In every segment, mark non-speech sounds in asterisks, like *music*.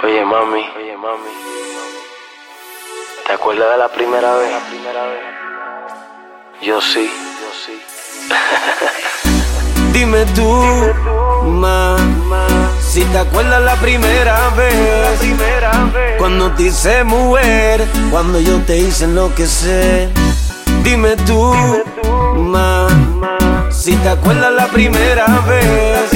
Oye mami, oye mami, ¿te acuerdas de la primera vez? Yo sí, yo *laughs* sí. Dime tú, ma, si te acuerdas la primera vez, cuando te hice mujer, cuando yo te hice enloquecer. Dime tú, ma, si te acuerdas la primera vez,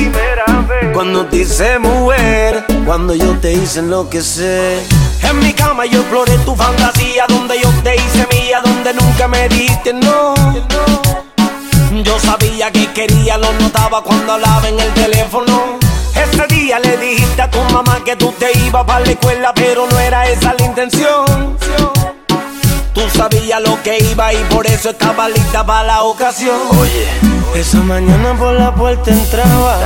cuando te hice mujer, cuando yo te hice enloquecer. En mi cama yo exploré tu fantasía, donde yo te hice mía, donde nunca me diste no. Yo sabía que quería, lo notaba cuando hablaba en el teléfono. Ese día le dijiste a tu mamá que tú te ibas para la escuela, pero no era esa la intención. Tú sabías lo que iba y por eso estaba lista para la ocasión. Oye, Esa mañana por la puerta entraba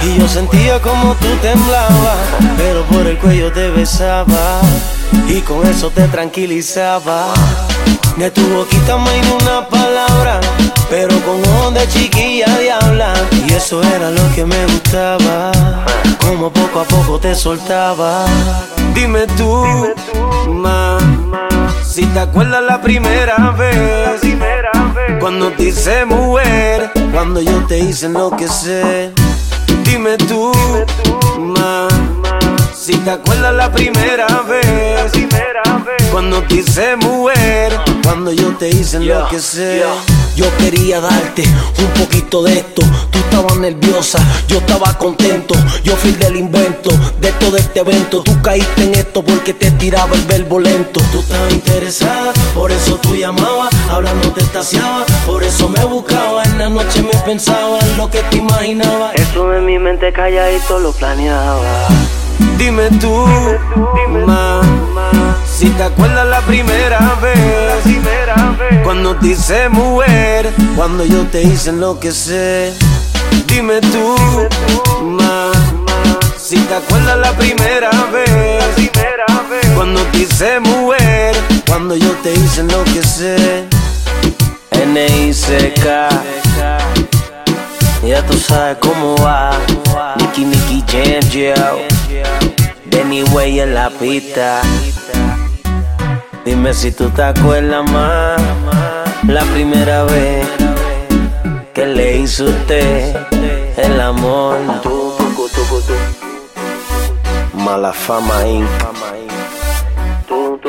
y yo sentía como tú temblabas, pero por el cuello te besaba y con eso te tranquilizaba. De tu boquita dio una palabra, pero con ojos de chiquilla diabla y eso era lo que me gustaba, como poco a poco te soltaba. Dime tú, ma, si te acuerdas la primera vez. Cuando te hice mujer, cuando yo te hice enloquecer. Dime tú, ma, si te acuerdas la primera vez. Cuando te hice mujer, cuando yo te hice enloquecer. Yo quería darte un poquito de esto. Tú estabas nerviosa, yo estaba contento. Yo fui del invento de todo este evento. Tú caíste en esto porque te tiraba el verbo lento. Tú estabas interesada, por eso tú llamabas. Hablando te estaciaba, por eso me buscaba. En la noche me pensaba en lo que te imaginaba. eso en mi mente calladito lo planeaba. Dime tú, ma, si te acuerdas la primera vez. Cuando te hice mujer, cuando yo te hice enloquecer. Dime tú, ma, si te acuerdas la primera vez. Cuando te hice mujer, cuando yo te hice enloquecer. N.I.C.K. Ya tú sabes cómo va. Nicky Nicky Jam. Danny Way en la pista. Dime si tú te acuerdas más. La primera vez que le hizo usted el amor. Mala fama Inc. Tu,